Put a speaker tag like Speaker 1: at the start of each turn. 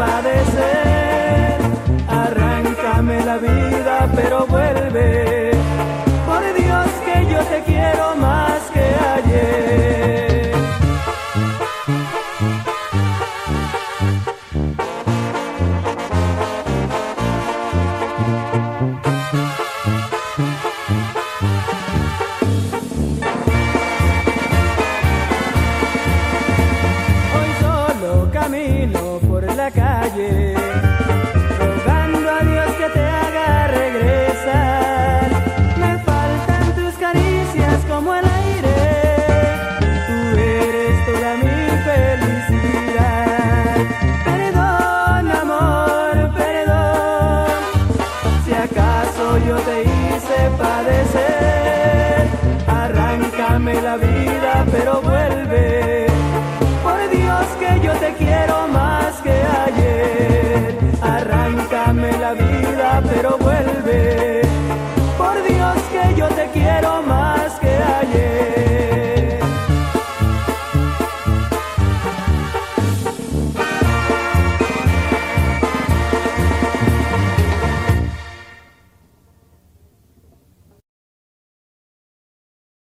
Speaker 1: padecer, arráncame la vida, pero vuelve. calle, rogando a Dios que te haga regresar. Me faltan tus caricias como el aire, tú eres toda mi felicidad. Perdón, amor, perdón, si acaso yo te hice padecer, arráncame la vida.